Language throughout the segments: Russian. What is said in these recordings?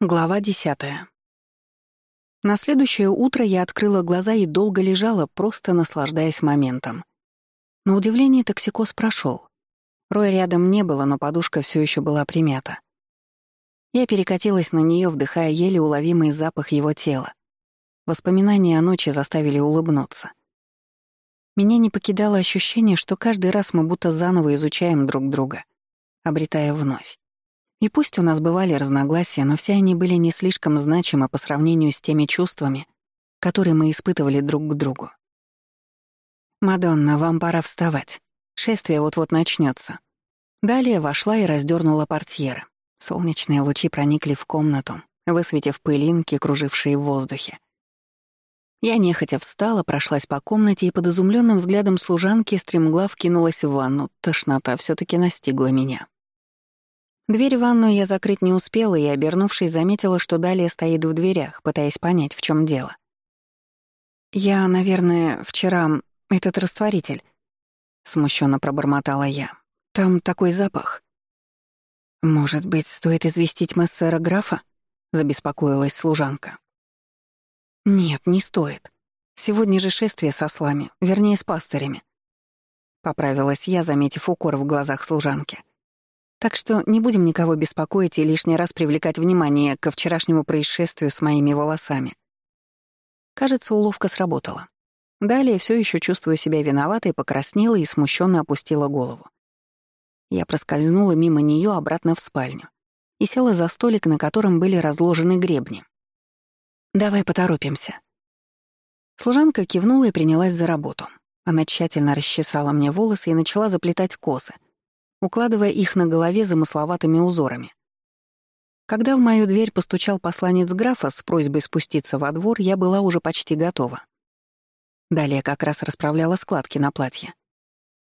Глава десятая. На следующее утро я открыла глаза и долго лежала, просто наслаждаясь моментом. На удивление токсикоз прошел. Роя рядом не было, но подушка все еще была примята. Я перекатилась на нее, вдыхая еле уловимый запах его тела. Воспоминания о ночи заставили улыбнуться. Меня не покидало ощущение, что каждый раз мы будто заново изучаем друг друга, обретая вновь. И пусть у нас бывали разногласия, но все они были не слишком значимы по сравнению с теми чувствами, которые мы испытывали друг к другу. «Мадонна, вам пора вставать. Шествие вот-вот начнется. Далее вошла и раздернула портьеры. Солнечные лучи проникли в комнату, высветив пылинки, кружившие в воздухе. Я нехотя встала, прошлась по комнате и под изумленным взглядом служанки стремглав кинулась в ванну. Тошнота все таки настигла меня. Дверь в ванную я закрыть не успела и, обернувшись, заметила, что Далия стоит в дверях, пытаясь понять, в чем дело. «Я, наверное, вчера... этот растворитель...» — смущенно пробормотала я. «Там такой запах». «Может быть, стоит известить мессера графа?» — забеспокоилась служанка. «Нет, не стоит. Сегодня же шествие со слами, вернее, с пастырями». Поправилась я, заметив укор в глазах служанки. Так что не будем никого беспокоить и лишний раз привлекать внимание ко вчерашнему происшествию с моими волосами. Кажется, уловка сработала. Далее, все еще чувствуя себя виноватой, покраснела и смущенно опустила голову. Я проскользнула мимо нее обратно в спальню и села за столик, на котором были разложены гребни. «Давай поторопимся». Служанка кивнула и принялась за работу. Она тщательно расчесала мне волосы и начала заплетать косы, укладывая их на голове замысловатыми узорами. Когда в мою дверь постучал посланец графа с просьбой спуститься во двор, я была уже почти готова. Далее как раз расправляла складки на платье.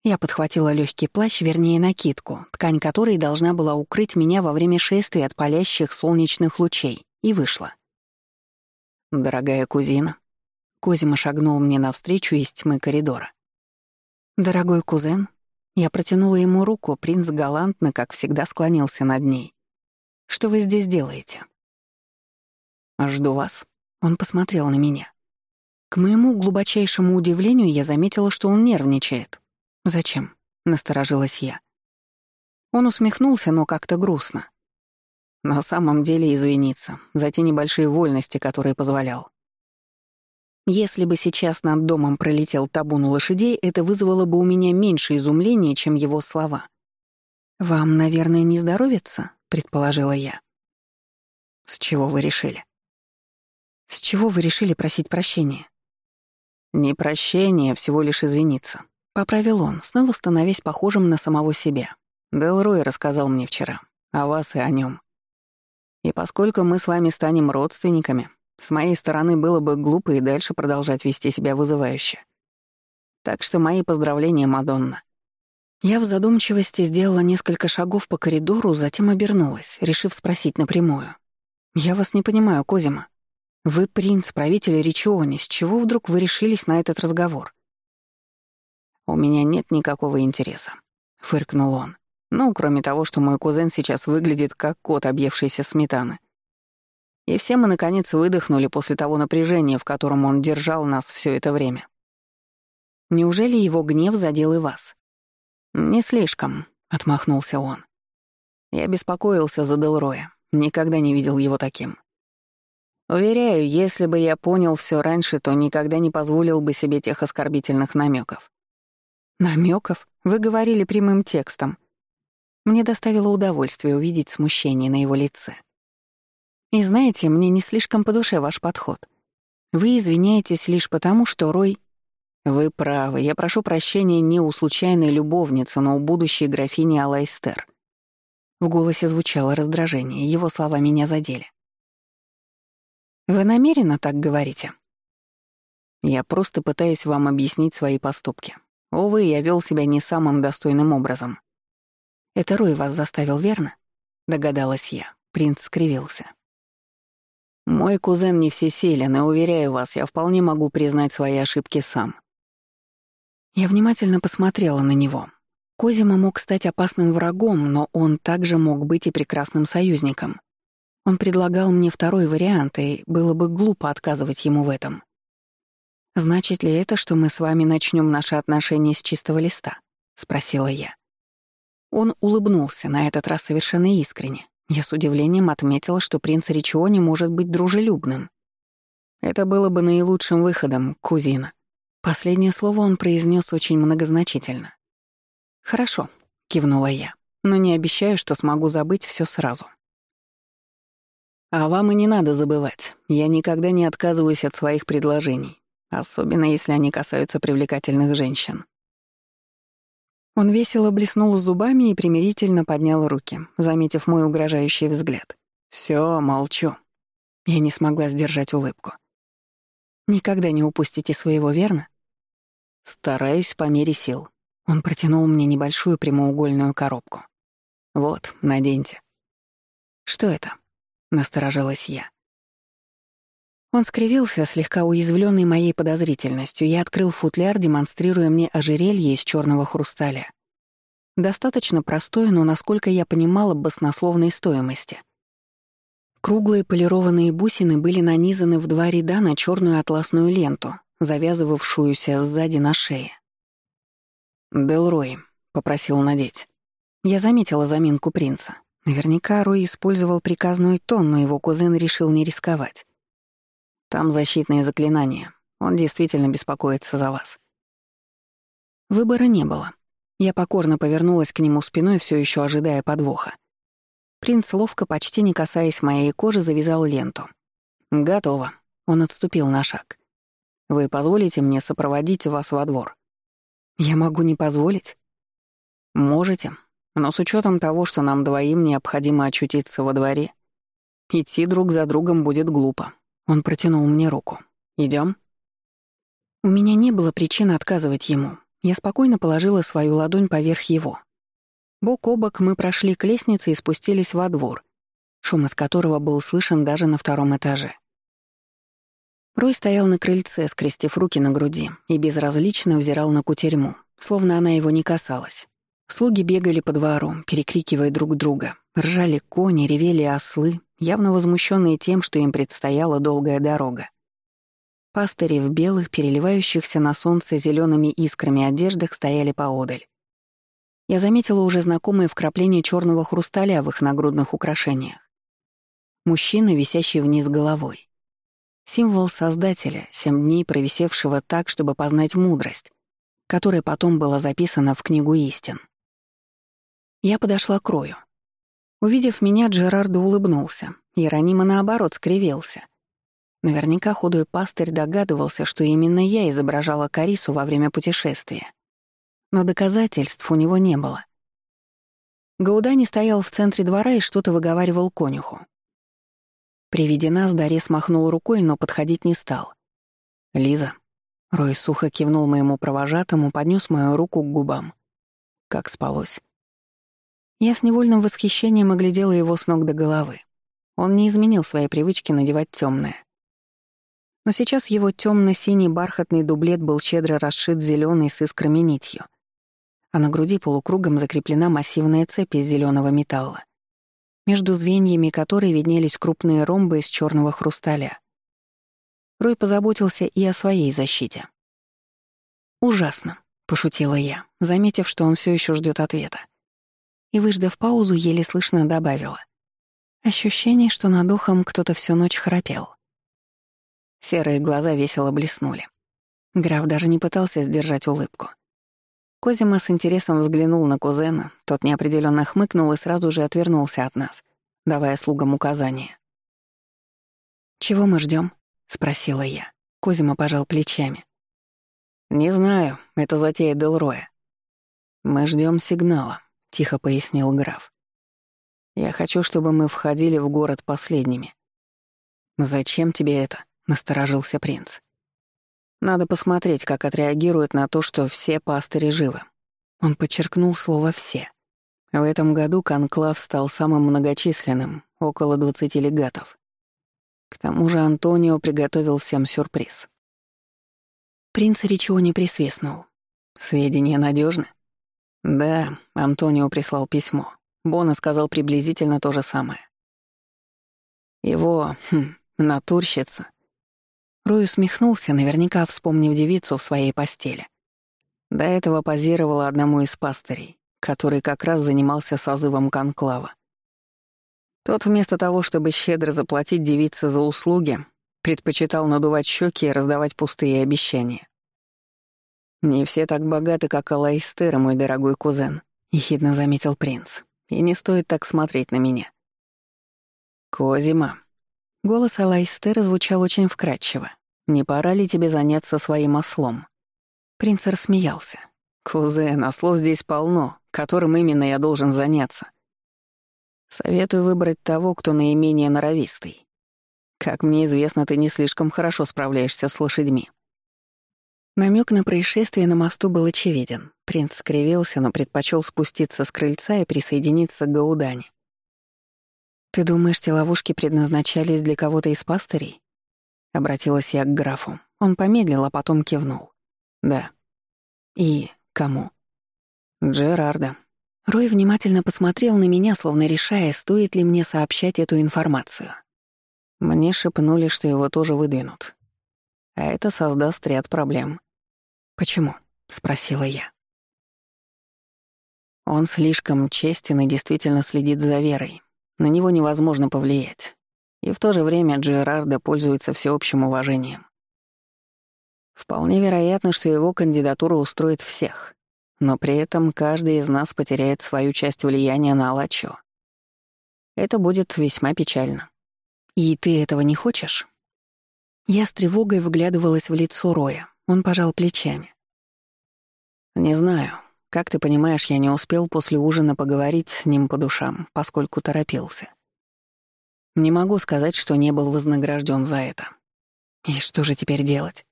Я подхватила легкий плащ, вернее, накидку, ткань которой должна была укрыть меня во время шествия от палящих солнечных лучей, и вышла. «Дорогая кузина», — Козима шагнул мне навстречу из тьмы коридора. «Дорогой кузен», я протянула ему руку, принц галантно, как всегда, склонился над ней. «Что вы здесь делаете?» «Жду вас». Он посмотрел на меня. К моему глубочайшему удивлению я заметила, что он нервничает. «Зачем?» — насторожилась я. Он усмехнулся, но как-то грустно. На самом деле извиниться за те небольшие вольности, которые позволял. Если бы сейчас над домом пролетел табун лошадей, это вызвало бы у меня меньше изумления, чем его слова. «Вам, наверное, не здоровится?» — предположила я. «С чего вы решили?» «С чего вы решили просить прощения?» «Не прощение, а всего лишь извиниться», — поправил он, снова становясь похожим на самого себя. Делрой рассказал мне вчера о вас и о нем. И поскольку мы с вами станем родственниками, с моей стороны было бы глупо и дальше продолжать вести себя вызывающе. Так что мои поздравления, Мадонна. Я в задумчивости сделала несколько шагов по коридору, затем обернулась, решив спросить напрямую. «Я вас не понимаю, Козима. Вы принц, правитель Ричиони, с чего вдруг вы решились на этот разговор?» «У меня нет никакого интереса», — фыркнул он. «Ну, кроме того, что мой кузен сейчас выглядит как кот, объевшийся сметаны. И все мы, наконец, выдохнули после того напряжения, в котором он держал нас все это время. Неужели его гнев задел и вас? «Не слишком», — отмахнулся он. Я беспокоился за Делроя, никогда не видел его таким. Уверяю, если бы я понял все раньше, то никогда не позволил бы себе тех оскорбительных намеков. Намеков? Вы говорили прямым текстом. Мне доставило удовольствие увидеть смущение на его лице. И знаете, мне не слишком по душе ваш подход. Вы извиняетесь лишь потому, что Рой... Вы правы, я прошу прощения не у случайной любовницы, но у будущей графини Алайстер. В голосе звучало раздражение, его слова меня задели. Вы намеренно так говорите? Я просто пытаюсь вам объяснить свои поступки. Увы, я вел себя не самым достойным образом. Это Рой вас заставил, верно? Догадалась я. Принц скривился. Мой кузен не всесилен, и, уверяю вас, я вполне могу признать свои ошибки сам. Я внимательно посмотрела на него. Козима мог стать опасным врагом, но он также мог быть и прекрасным союзником. Он предлагал мне второй вариант, и было бы глупо отказывать ему в этом. «Значит ли это, что мы с вами начнем наши отношения с чистого листа?» — спросила я. Он улыбнулся, на этот раз совершенно искренне. Я с удивлением отметила, что принц Ричиони может быть дружелюбным. Это было бы наилучшим выходом, кузина. Последнее слово он произнес очень многозначительно. «Хорошо», — кивнула я, «но не обещаю, что смогу забыть все сразу». «А вам и не надо забывать. Я никогда не отказываюсь от своих предложений, особенно если они касаются привлекательных женщин». Он весело блеснул зубами и примирительно поднял руки, заметив мой угрожающий взгляд. «Всё, молчу». Я не смогла сдержать улыбку. «Никогда не упустите своего, верно?» «Стараюсь по мере сил». Он протянул мне небольшую прямоугольную коробку. «Вот, наденьте». «Что это?» — насторожилась я. Он скривился, слегка уязвленный моей подозрительностью, и открыл футляр, демонстрируя мне ожерелье из черного хрусталя. Достаточно простое, но, насколько я понимала, баснословной стоимости. Круглые полированные бусины были нанизаны в два ряда на черную атласную ленту, завязывавшуюся сзади на шее. «Делрой», — попросил надеть. Я заметила заминку принца. Наверняка Рой использовал приказной тон, но его кузен решил не рисковать. Там защитные заклинания. Он действительно беспокоится за вас. Выбора не было. Я покорно повернулась к нему спиной, все еще ожидая подвоха. Принц ловко, почти не касаясь моей кожи, завязал ленту. «Готово». Он отступил на шаг. «Вы позволите мне сопроводить вас во двор?» «Я могу не позволить?» «Можете, но с учетом того, что нам двоим необходимо очутиться во дворе, идти друг за другом будет глупо. Он протянул мне руку. Идем. У меня не было причин отказывать ему. Я спокойно положила свою ладонь поверх его. Бок о бок мы прошли к лестнице и спустились во двор, шум из которого был слышен даже на втором этаже. Рой стоял на крыльце, скрестив руки на груди, и безразлично взирал на кутерьму, словно она его не касалась. Слуги бегали по двору, перекрикивая друг друга. Ржали кони, ревели ослы, явно возмущенные тем, что им предстояла долгая дорога. Пастыри в белых, переливающихся на солнце зелеными искрами одеждах стояли поодаль. Я заметила уже знакомые вкрапления черного хрусталя в их нагрудных украшениях. Мужчина, висящий вниз головой. Символ Создателя, семь дней провисевшего так, чтобы познать мудрость, которая потом была записана в книгу истин. Я подошла к Рою. Увидев меня, Джерардо улыбнулся. Иеронима, наоборот, скривился. Наверняка худой пастырь догадывался, что именно я изображала Карису во время путешествия. Но доказательств у него не было. Гаудани стоял в центре двора и что-то выговаривал конюху. При виде нас Дарья смахнул рукой, но подходить не стал. «Лиза». Рой сухо кивнул моему провожатому, поднес мою руку к губам. Как спалось. Я с невольным восхищением оглядела его с ног до головы. Он не изменил своей привычки надевать темное. Но сейчас его темно-синий бархатный дублет был щедро расшит зеленой с искрами нитью, а на груди полукругом закреплена массивная цепь из зеленого металла, между звеньями которой виднелись крупные ромбы из черного хрусталя. Рой позаботился и о своей защите. «Ужасно», — пошутила я, заметив, что он все еще ждет ответа и, выждав паузу, еле слышно добавила. Ощущение, что над ухом кто-то всю ночь храпел. Серые глаза весело блеснули. Граф даже не пытался сдержать улыбку. Козима с интересом взглянул на кузена, тот неопределенно хмыкнул и сразу же отвернулся от нас, давая слугам указания. «Чего мы ждем? спросила я. Козима пожал плечами. «Не знаю, это затея Делроя. Мы ждем сигнала тихо пояснил граф. Я хочу, чтобы мы входили в город последними. Зачем тебе это? насторожился принц. Надо посмотреть, как отреагируют на то, что все пастыри живы. Он подчеркнул слово «все». В этом году конклав стал самым многочисленным, около 20 легатов. К тому же Антонио приготовил всем сюрприз. Принц Ричони присвистнул. «Сведения надежны? Да, Антонио прислал письмо. Бона сказал приблизительно то же самое. Его, хм, натурщица. Рой усмехнулся, наверняка вспомнив девицу в своей постели. До этого позировала одному из пастырей, который как раз занимался созывом конклава. Тот вместо того, чтобы щедро заплатить девице за услуги, предпочитал надувать щеки и раздавать пустые обещания. «Не все так богаты, как Алайстер, мой дорогой кузен», — ехидно заметил принц. «И не стоит так смотреть на меня». «Козима». Голос Алайстера звучал очень вкрадчиво. «Не пора ли тебе заняться своим ослом?» Принц рассмеялся. «Кузен, ослов здесь полно, которым именно я должен заняться. Советую выбрать того, кто наименее норовистый. Как мне известно, ты не слишком хорошо справляешься с лошадьми». Намек на происшествие на мосту был очевиден. Принц скривился, но предпочел спуститься с крыльца и присоединиться к Гаудане. «Ты думаешь, те ловушки предназначались для кого-то из пастырей?» Обратилась я к графу. Он помедлил, а потом кивнул. «Да». «И кому?» «Джерарда». Рой внимательно посмотрел на меня, словно решая, стоит ли мне сообщать эту информацию. Мне шепнули, что его тоже выдвинут. А это создаст ряд проблем. «Почему?» — спросила я. Он слишком честен и действительно следит за Верой, на него невозможно повлиять. И в то же время Джерарда пользуется всеобщим уважением. Вполне вероятно, что его кандидатура устроит всех, но при этом каждый из нас потеряет свою часть влияния на Алачо. Это будет весьма печально. И ты этого не хочешь? Я с тревогой выглядывалась в лицо Роя. Он пожал плечами. «Не знаю. Как ты понимаешь, я не успел после ужина поговорить с ним по душам, поскольку торопился. Не могу сказать, что не был вознагражден за это. И что же теперь делать?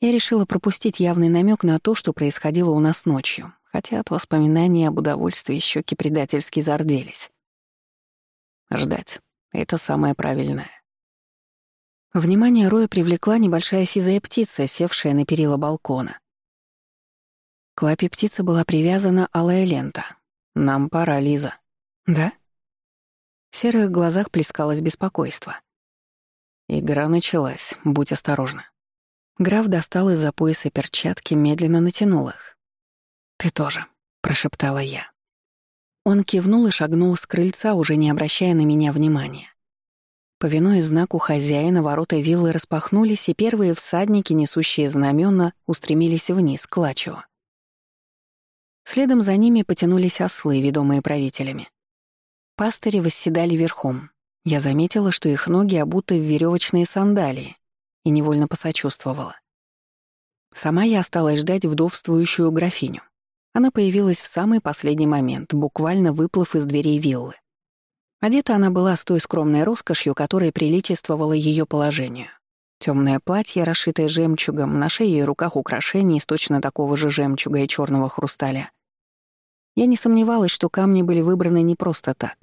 Я решила пропустить явный намек на то, что происходило у нас ночью, хотя от воспоминаний об удовольствии щеки предательски зарделись. Ждать. Это самое правильное. Внимание Роя привлекла небольшая сизая птица, севшая на перила балкона. К лапе птицы была привязана алая лента. «Нам пора, Лиза». «Да?» В серых глазах плескалось беспокойство. Игра началась, будь осторожна. Граф достал из-за пояса перчатки, медленно натянул их. «Ты тоже», — прошептала я. Он кивнул и шагнул с крыльца, уже не обращая на меня внимания. Повинуясь знаку хозяина, ворота виллы распахнулись, и первые всадники, несущие знамена, устремились вниз, к Лачио. Следом за ними потянулись ослы, ведомые правителями. Пастыри восседали верхом. Я заметила, что их ноги обуты в веревочные сандалии, и невольно посочувствовала. Сама я осталась ждать вдовствующую графиню. Она появилась в самый последний момент, буквально выплыв из дверей виллы. Одета она была с той скромной роскошью, которая приличествовала ее положению. Темное платье, расшитое жемчугом, на шее и руках украшений из точно такого же жемчуга и черного хрусталя. Я не сомневалась, что камни были выбраны не просто так.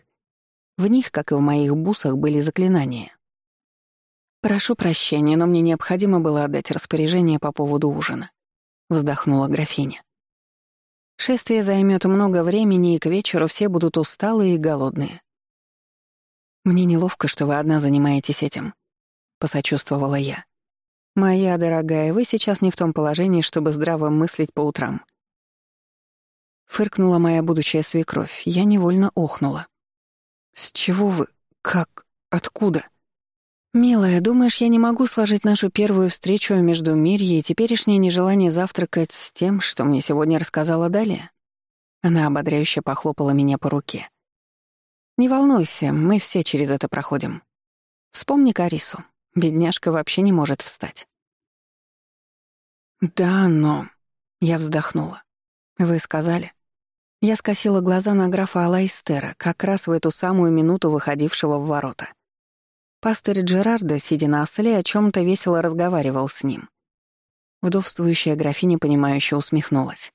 В них, как и в моих бусах, были заклинания. «Прошу прощения, но мне необходимо было отдать распоряжение по поводу ужина», — вздохнула графиня. «Шествие займет много времени, и к вечеру все будут усталые и голодные. Мне неловко, что вы одна занимаетесь этим», — посочувствовала я. «Моя дорогая, вы сейчас не в том положении, чтобы здраво мыслить по утрам». Фыркнула моя будущая свекровь. Я невольно охнула. «С чего вы? Как? Откуда?» «Милая, думаешь, я не могу сложить нашу первую встречу между Мирьей и теперешнее нежелание завтракать с тем, что мне сегодня рассказала Далия?» Она ободряюще похлопала меня по руке. «Не волнуйся, мы все через это проходим. Вспомни Карису. Бедняжка вообще не может встать. «Да, но...» — я вздохнула. «Вы сказали?» Я скосила глаза на графа Алайстера, как раз в эту самую минуту выходившего в ворота. Пастырь Джерарда, сидя на осле, о чем то весело разговаривал с ним. Вдовствующая графиня, понимающе усмехнулась.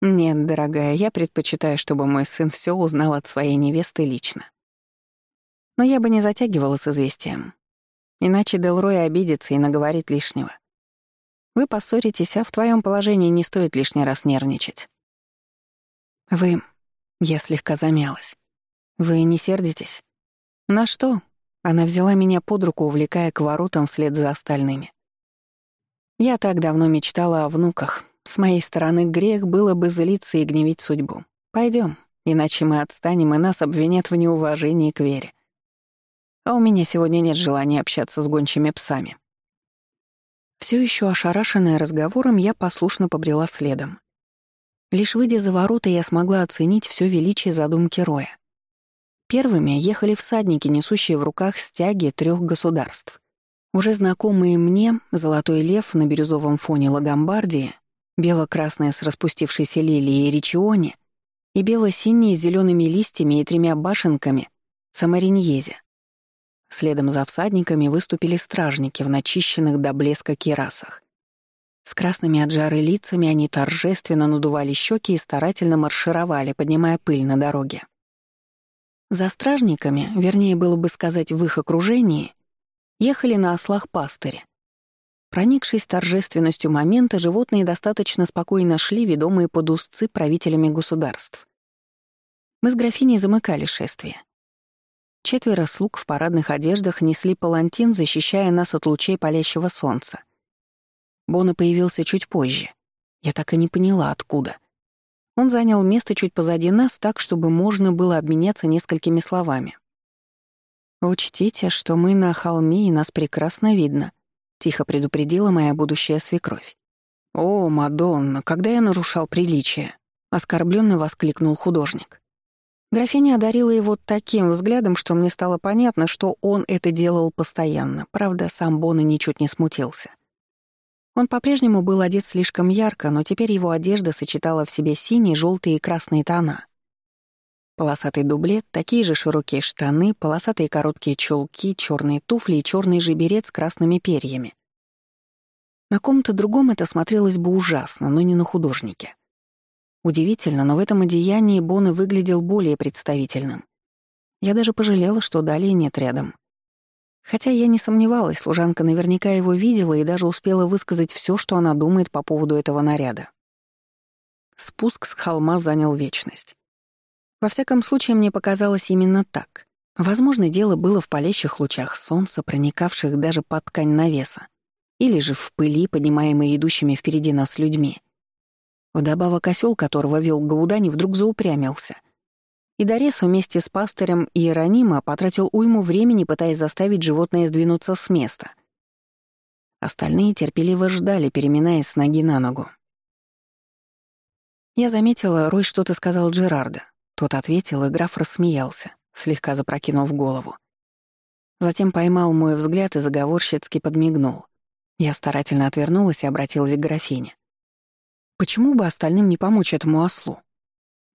«Нет, дорогая, я предпочитаю, чтобы мой сын все узнал от своей невесты лично. Но я бы не затягивала с известием. Иначе Делрой обидится и наговорит лишнего. Вы поссоритесь, а в твоем положении не стоит лишний раз нервничать. Вы... Я слегка замялась. Вы не сердитесь? На что? Она взяла меня под руку, увлекая к воротам вслед за остальными. Я так давно мечтала о внуках. С моей стороны грех было бы злиться и гневить судьбу. Пойдем, иначе мы отстанем, и нас обвинят в неуважении к вере. А у меня сегодня нет желания общаться с гончими псами. Все еще ошарашенная разговором, я послушно побрела следом. Лишь выйдя за ворота, я смогла оценить все величие задумки Роя. Первыми ехали всадники, несущие в руках стяги трех государств. Уже знакомые мне «Золотой лев» на бирюзовом фоне Лагомбардии, бело-красная с распустившейся лилией Ричионе и бело-синие с зелеными листьями и тремя башенками Самариньезе. Следом за всадниками выступили стражники в начищенных до блеска кирасах. С красными от жары лицами они торжественно надували щеки и старательно маршировали, поднимая пыль на дороге. За стражниками, вернее было бы сказать в их окружении, ехали на ослах пастыри. Проникшись торжественностью момента, животные достаточно спокойно шли, ведомые под узцы правителями государств. Мы с графиней замыкали шествие. Четверо слуг в парадных одеждах несли палантин, защищая нас от лучей палящего солнца. Бона появился чуть позже. Я так и не поняла, откуда. Он занял место чуть позади нас так, чтобы можно было обменяться несколькими словами. «Учтите, что мы на холме, и нас прекрасно видно», — тихо предупредила моя будущая свекровь. «О, Мадонна, когда я нарушал приличие?» — оскорбленно воскликнул художник. Графиня одарила его таким взглядом, что мне стало понятно, что он это делал постоянно. Правда, сам Бона ничуть не смутился. Он по-прежнему был одет слишком ярко, но теперь его одежда сочетала в себе синие, желтые и красные тона. Полосатый дублет, такие же широкие штаны, полосатые короткие чулки, черные туфли и черный же берет с красными перьями. На ком-то другом это смотрелось бы ужасно, но не на художнике. Удивительно, но в этом одеянии Бона выглядел более представительным. Я даже пожалела, что далее нет рядом. Хотя я не сомневалась, служанка наверняка его видела и даже успела высказать все, что она думает по поводу этого наряда. Спуск с холма занял вечность. Во всяком случае, мне показалось именно так. Возможно, дело было в палящих лучах солнца, проникавших даже под ткань навеса, или же в пыли, поднимаемой идущими впереди нас людьми. Вдобавок осел, которого вел Гаудани, вдруг заупрямился — и Дорес вместе с пастырем Иеронима потратил уйму времени, пытаясь заставить животное сдвинуться с места. Остальные терпеливо ждали, переминаясь с ноги на ногу. Я заметила, Рой что-то сказал Джерарда. Тот ответил, и граф рассмеялся, слегка запрокинув голову. Затем поймал мой взгляд и заговорщицки подмигнул. Я старательно отвернулась и обратилась к графине. «Почему бы остальным не помочь этому ослу?»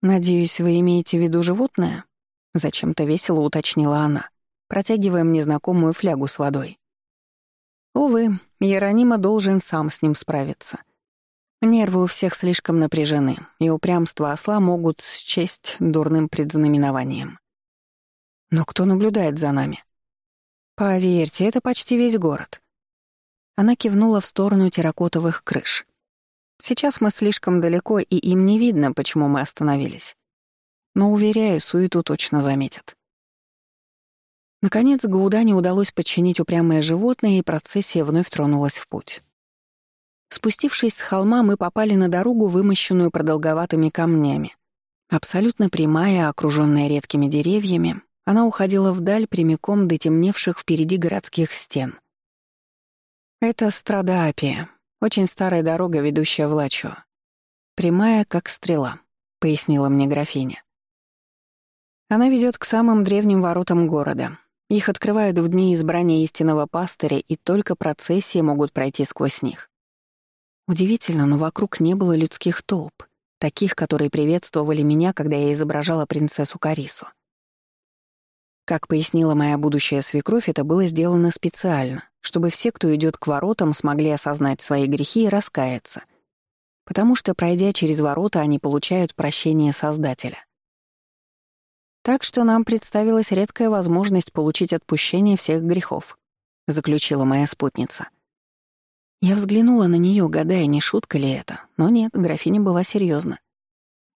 «Надеюсь, вы имеете в виду животное?» Зачем-то весело уточнила она, протягивая мне знакомую флягу с водой. Увы, Яронима должен сам с ним справиться. Нервы у всех слишком напряжены, и упрямство осла могут счесть дурным предзнаменованием. Но кто наблюдает за нами? Поверьте, это почти весь город. Она кивнула в сторону терракотовых крыш. Сейчас мы слишком далеко, и им не видно, почему мы остановились. Но, уверяю, суету точно заметят. Наконец, Гаудане удалось подчинить упрямое животное, и процессия вновь тронулась в путь. Спустившись с холма, мы попали на дорогу, вымощенную продолговатыми камнями. Абсолютно прямая, окруженная редкими деревьями, она уходила вдаль прямиком до темневших впереди городских стен. Это Страдаапия, очень старая дорога, ведущая в Лачо. Прямая, как стрела, пояснила мне графиня. Она ведет к самым древним воротам города. Их открывают в дни избрания истинного пастыря, и только процессии могут пройти сквозь них. Удивительно, но вокруг не было людских толп, таких, которые приветствовали меня, когда я изображала принцессу Карису. Как пояснила моя будущая свекровь, это было сделано специально, чтобы все, кто идет к воротам, смогли осознать свои грехи и раскаяться. Потому что, пройдя через ворота, они получают прощение Создателя. Так что нам представилась редкая возможность получить отпущение всех грехов, заключила моя спутница. Я взглянула на нее, гадая, не шутка ли это, но нет, графиня была серьезна.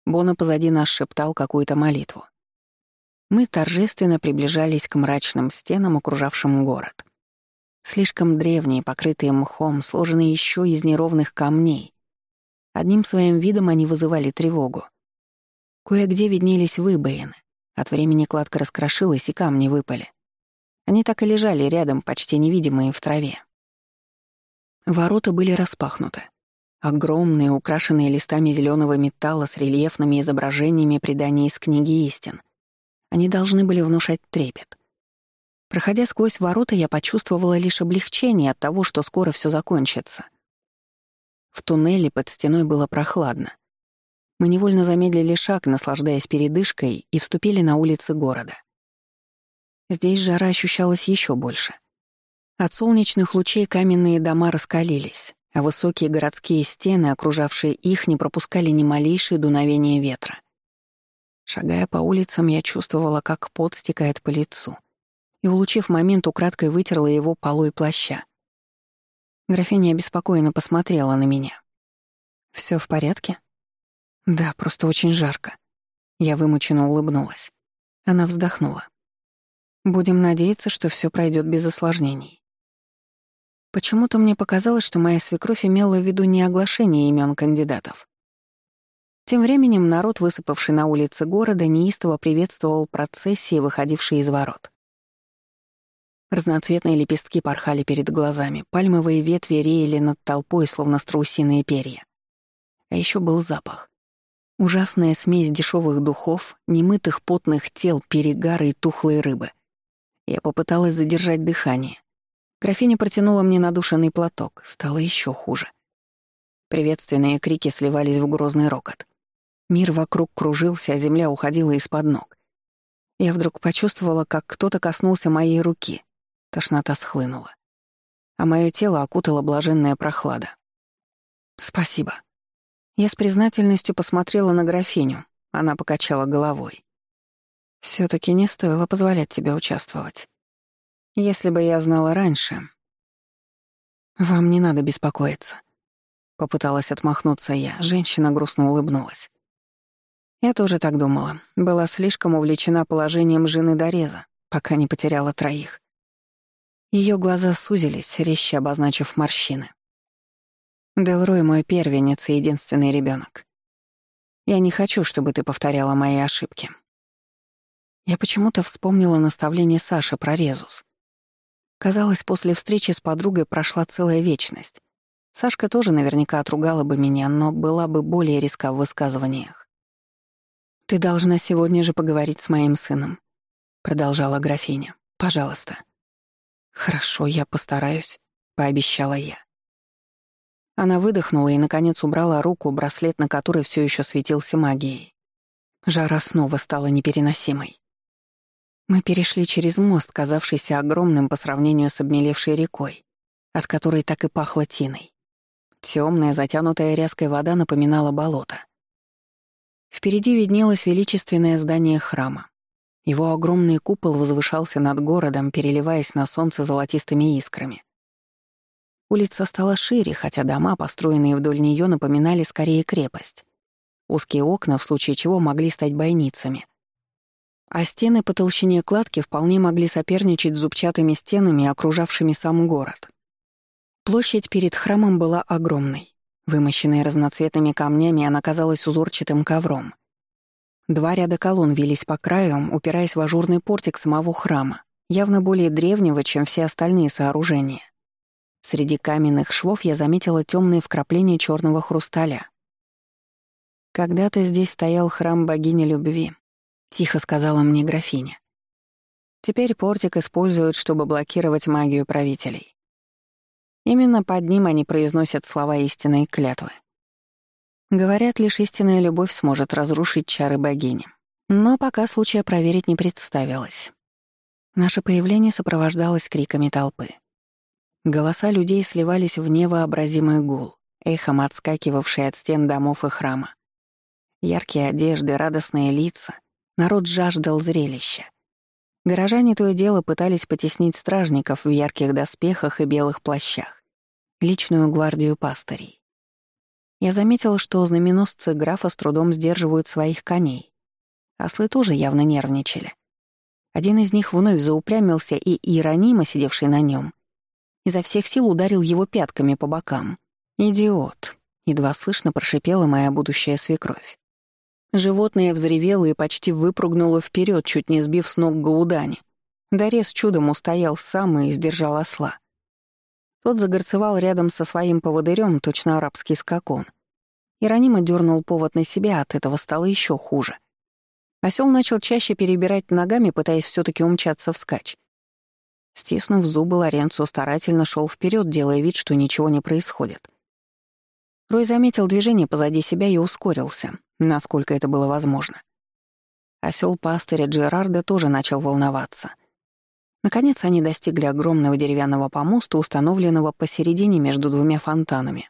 Бона позади нас шептал какую-то молитву. Мы торжественно приближались к мрачным стенам, окружавшим город. Слишком древние, покрытые мхом, сложенные еще из неровных камней. Одним своим видом они вызывали тревогу. Кое-где виднелись выбоины. От времени кладка раскрошилась, и камни выпали. Они так и лежали рядом, почти невидимые в траве. Ворота были распахнуты. Огромные, украшенные листами зеленого металла с рельефными изображениями преданий из книги истин. Они должны были внушать трепет. Проходя сквозь ворота, я почувствовала лишь облегчение от того, что скоро все закончится. В туннеле под стеной было прохладно. Мы невольно замедлили шаг, наслаждаясь передышкой, и вступили на улицы города. Здесь жара ощущалась еще больше. От солнечных лучей каменные дома раскалились, а высокие городские стены, окружавшие их, не пропускали ни малейшее дуновение ветра. Шагая по улицам, я чувствовала, как пот стекает по лицу, и, улучив момент, украдкой вытерла его полой плаща. Графиня обеспокоенно посмотрела на меня. Все в порядке?» «Да, просто очень жарко». Я вымученно улыбнулась. Она вздохнула. «Будем надеяться, что все пройдет без осложнений». Почему-то мне показалось, что моя свекровь имела в виду не оглашение имен кандидатов. Тем временем народ, высыпавший на улицы города, неистово приветствовал процессии, выходившие из ворот. Разноцветные лепестки порхали перед глазами, пальмовые ветви реяли над толпой, словно страусиные перья. А еще был запах. Ужасная смесь дешевых духов, немытых потных тел, перегара и тухлой рыбы. Я попыталась задержать дыхание. Графиня протянула мне надушенный платок. Стало еще хуже. Приветственные крики сливались в грозный рокот. Мир вокруг кружился, а земля уходила из-под ног. Я вдруг почувствовала, как кто-то коснулся моей руки. Тошнота схлынула. А мое тело окутала блаженная прохлада. «Спасибо». Я с признательностью посмотрела на графиню. Она покачала головой. все таки не стоило позволять тебе участвовать. Если бы я знала раньше... Вам не надо беспокоиться. Попыталась отмахнуться я. Женщина грустно улыбнулась. Я тоже так думала. Была слишком увлечена положением жены Дореза, пока не потеряла троих. Ее глаза сузились, резче обозначив морщины. Делрой мой первенец и единственный ребенок. Я не хочу, чтобы ты повторяла мои ошибки. Я почему-то вспомнила наставление Саши про Резус. Казалось, после встречи с подругой прошла целая вечность. Сашка тоже наверняка отругала бы меня, но была бы более резка в высказываниях. «Ты должна сегодня же поговорить с моим сыном», — продолжала графиня. «Пожалуйста». «Хорошо, я постараюсь», — пообещала я. Она выдохнула и, наконец, убрала руку, браслет на которой все еще светился магией. Жара снова стала непереносимой. Мы перешли через мост, казавшийся огромным по сравнению с обмелевшей рекой, от которой так и пахло тиной. Темная, затянутая ряской вода напоминала болото. Впереди виднелось величественное здание храма. Его огромный купол возвышался над городом, переливаясь на солнце золотистыми искрами. Улица стала шире, хотя дома, построенные вдоль нее, напоминали скорее крепость. Узкие окна, в случае чего, могли стать бойницами. А стены по толщине кладки вполне могли соперничать с зубчатыми стенами, окружавшими сам город. Площадь перед храмом была огромной. Вымощенная разноцветными камнями, она казалась узорчатым ковром. Два ряда колонн велись по краю, упираясь в ажурный портик самого храма, явно более древнего, чем все остальные сооружения. Среди каменных швов я заметила темные вкрапления черного хрусталя. «Когда-то здесь стоял храм богини любви», — тихо сказала мне графиня. «Теперь портик используют, чтобы блокировать магию правителей. Именно под ним они произносят слова истинной клятвы. Говорят, лишь истинная любовь сможет разрушить чары богини. Но пока случая проверить не представилось. Наше появление сопровождалось криками толпы. Голоса людей сливались в невообразимый гул, эхом отскакивавший от стен домов и храма. Яркие одежды, радостные лица. Народ жаждал зрелища. Горожане то и дело пытались потеснить стражников в ярких доспехах и белых плащах, личную гвардию пастырей. Я заметила, что знаменосцы графа с трудом сдерживают своих коней. Ослы тоже явно нервничали. Один из них вновь заупрямился, и Иеронима, сидевший на нем, изо всех сил ударил его пятками по бокам. «Идиот!» — едва слышно прошипела моя будущая свекровь. Животное взревело и почти выпрыгнуло вперед, чуть не сбив с ног Гаудани. Дарес чудом устоял сам и сдержал осла. Тот загорцевал рядом со своим поводырем, точно арабский скакон. Иронима дернул повод на себя, от этого стало еще хуже. Осел начал чаще перебирать ногами, пытаясь все таки умчаться вскачь. Стиснув зубы, Лоренцо старательно шел вперед, делая вид, что ничего не происходит. Рой заметил движение позади себя и ускорился, насколько это было возможно. Осел пастыря Джерарда тоже начал волноваться. Наконец они достигли огромного деревянного помоста, установленного посередине между двумя фонтанами.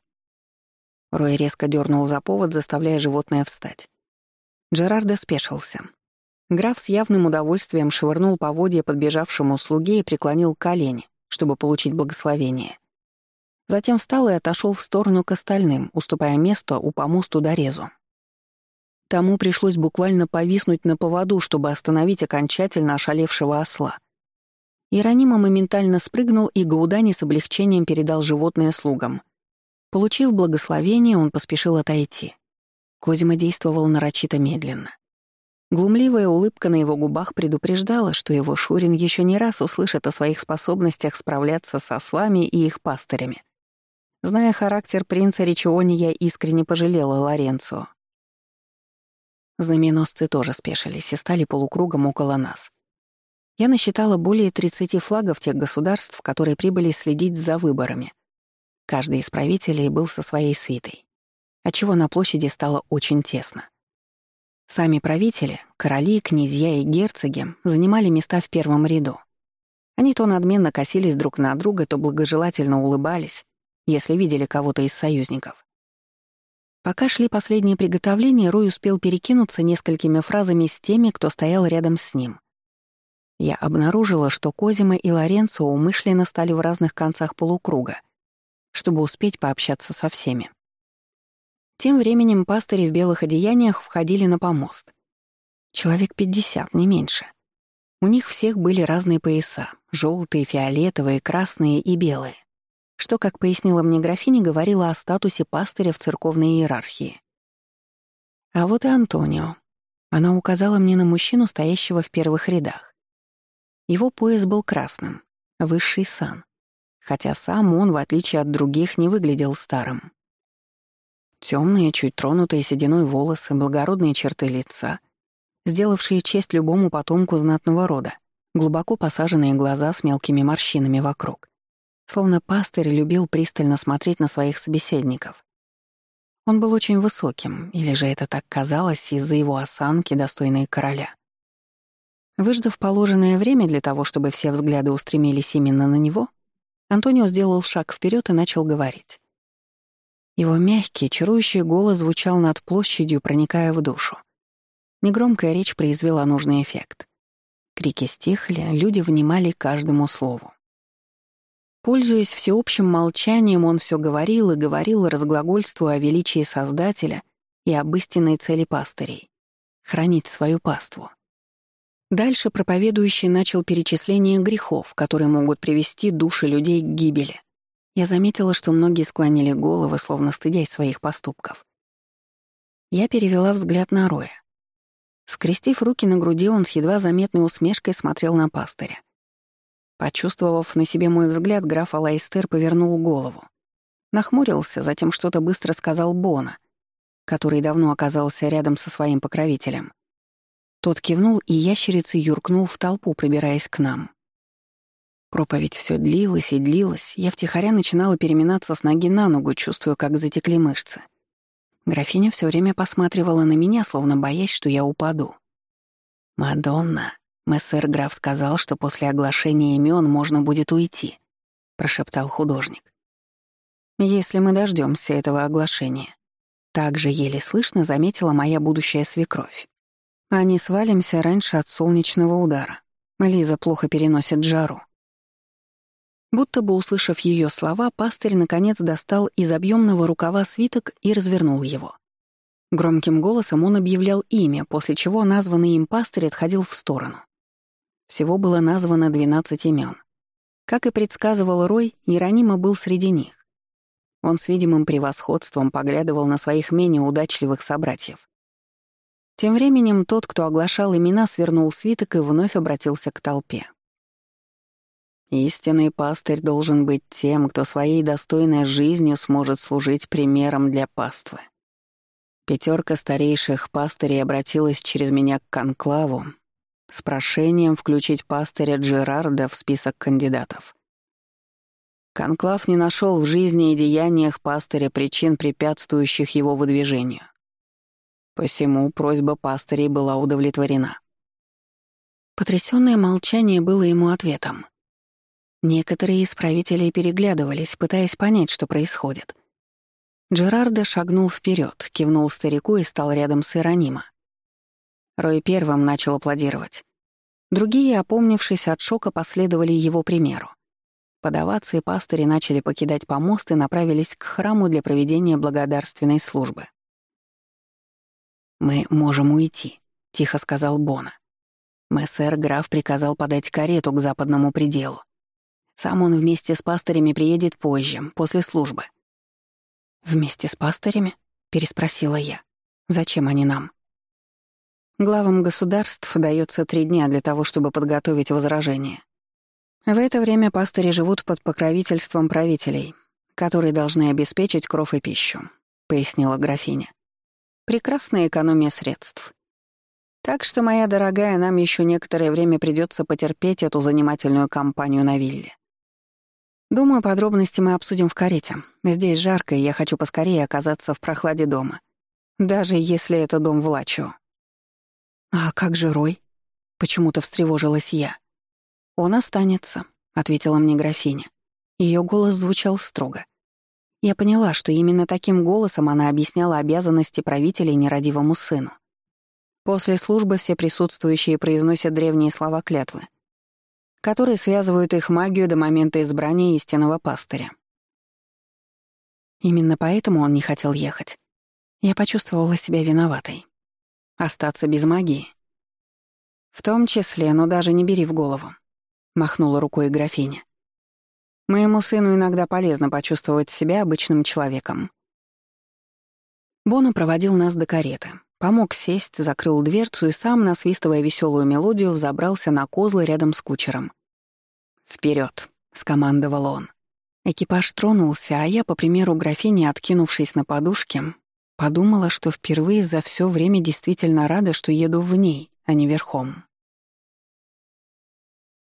Рой резко дернул за повод, заставляя животное встать. Джерардо спешился. Граф с явным удовольствием швырнул поводья подбежавшему слуге и преклонил колени, чтобы получить благословение. Затем встал и отошел в сторону к остальным, уступая место у помосту дорезу. Тому пришлось буквально повиснуть на поводу, чтобы остановить окончательно ошалевшего осла — Иеронима моментально спрыгнул, и Гаудани с облегчением передал животное слугам. Получив благословение, он поспешил отойти. Козима действовал нарочито медленно. Глумливая улыбка на его губах предупреждала, что его Шурин еще не раз услышит о своих способностях справляться со ослами и их пастырями. Зная характер принца Ричиони, я искренне пожалела Лоренцо. Знаменосцы тоже спешились и стали полукругом около нас. Я насчитала более 30 флагов тех государств, которые прибыли следить за выборами. Каждый из правителей был со своей свитой, отчего на площади стало очень тесно. Сами правители, короли, князья и герцоги занимали места в первом ряду. Они то надменно косились друг на друга, то благожелательно улыбались, если видели кого-то из союзников. Пока шли последние приготовления, Рой успел перекинуться несколькими фразами с теми, кто стоял рядом с ним — я обнаружила, что Козима и Лоренцо умышленно стали в разных концах полукруга, чтобы успеть пообщаться со всеми. Тем временем пастыри в белых одеяниях входили на помост. Человек пятьдесят, не меньше. У них всех были разные пояса — желтые, фиолетовые, красные и белые, что, как пояснила мне графиня, говорило о статусе пастыря в церковной иерархии. А вот и Антонио. Она указала мне на мужчину, стоящего в первых рядах. Его пояс был красным, высший сан, хотя сам он, в отличие от других, не выглядел старым. Темные, чуть тронутые сединой волосы, благородные черты лица, сделавшие честь любому потомку знатного рода, глубоко посаженные глаза с мелкими морщинами вокруг. Словно пастырь любил пристально смотреть на своих собеседников. Он был очень высоким, или же это так казалось из-за его осанки, достойной короля. Выждав положенное время для того, чтобы все взгляды устремились именно на него, Антонио сделал шаг вперед и начал говорить. Его мягкий, чарующий голос звучал над площадью, проникая в душу. Негромкая речь произвела нужный эффект. Крики стихли, люди внимали каждому слову. Пользуясь всеобщим молчанием, он все говорил и говорил, разглагольствуя о величии Создателя и об истинной цели пастырей — хранить свою паству. Дальше проповедующий начал перечисление грехов, которые могут привести души людей к гибели. Я заметила, что многие склонили головы, словно стыдясь своих поступков. Я перевела взгляд на Роя. Скрестив руки на груди, он с едва заметной усмешкой смотрел на пастыря. Почувствовав на себе мой взгляд, граф Алайстер повернул голову. Нахмурился, затем что-то быстро сказал Бона, который давно оказался рядом со своим покровителем. Тот кивнул, и ящерица юркнул в толпу, пробираясь к нам. Проповедь все длилась и длилась, я втихаря начинала переминаться с ноги на ногу, чувствуя, как затекли мышцы. Графиня все время посматривала на меня, словно боясь, что я упаду. «Мадонна, мессер граф сказал, что после оглашения имен можно будет уйти», — прошептал художник. «Если мы дождемся этого оглашения», — так же еле слышно заметила моя будущая свекровь а не свалимся раньше от солнечного удара. Лиза плохо переносит жару. Будто бы услышав ее слова, пастырь наконец достал из объемного рукава свиток и развернул его. Громким голосом он объявлял имя, после чего названный им пастырь отходил в сторону. Всего было названо 12 имен. Как и предсказывал Рой, Иеронима был среди них. Он с видимым превосходством поглядывал на своих менее удачливых собратьев. Тем временем тот, кто оглашал имена, свернул свиток и вновь обратился к толпе. Истинный пастырь должен быть тем, кто своей достойной жизнью сможет служить примером для паствы. Пятерка старейших пастырей обратилась через меня к конклаву с прошением включить пастыря Джерарда в список кандидатов. Конклав не нашел в жизни и деяниях пастыря причин, препятствующих его выдвижению. Посему просьба пастырей была удовлетворена. Потрясённое молчание было ему ответом. Некоторые из правителей переглядывались, пытаясь понять, что происходит. Джерардо шагнул вперед, кивнул старику и стал рядом с Иронима. Рой первым начал аплодировать. Другие, опомнившись от шока, последовали его примеру. Подаваться и пастыри начали покидать помост и направились к храму для проведения благодарственной службы. «Мы можем уйти», — тихо сказал Бона. Мессер граф приказал подать карету к западному пределу. Сам он вместе с пастырями приедет позже, после службы. «Вместе с пастырями?» — переспросила я. «Зачем они нам?» Главам государств дается три дня для того, чтобы подготовить возражение. В это время пастыри живут под покровительством правителей, которые должны обеспечить кров и пищу, пояснила графиня. Прекрасная экономия средств. Так что, моя дорогая, нам еще некоторое время придется потерпеть эту занимательную кампанию на вилле. Думаю, подробности мы обсудим в карете. Здесь жарко, и я хочу поскорее оказаться в прохладе дома. Даже если это дом в Лачо. «А как же Рой?» — почему-то встревожилась я. «Он останется», — ответила мне графиня. Ее голос звучал строго. Я поняла, что именно таким голосом она объясняла обязанности правителей нерадивому сыну. После службы все присутствующие произносят древние слова клятвы — которые связывают их магию до момента избрания истинного пастыря. Именно поэтому он не хотел ехать. Я почувствовала себя виноватой. Остаться без магии? В том числе, но даже не бери в голову. Махнула рукой графиня. Моему сыну иногда полезно почувствовать себя обычным человеком. Боно проводил нас до кареты. Помог сесть, закрыл дверцу и сам, насвистывая веселую мелодию, взобрался на козлы рядом с кучером. Вперед, скомандовал он. Экипаж тронулся, а я, по примеру графини, откинувшись на подушке, подумала, что впервые за все время действительно рада, что еду в ней, а не верхом.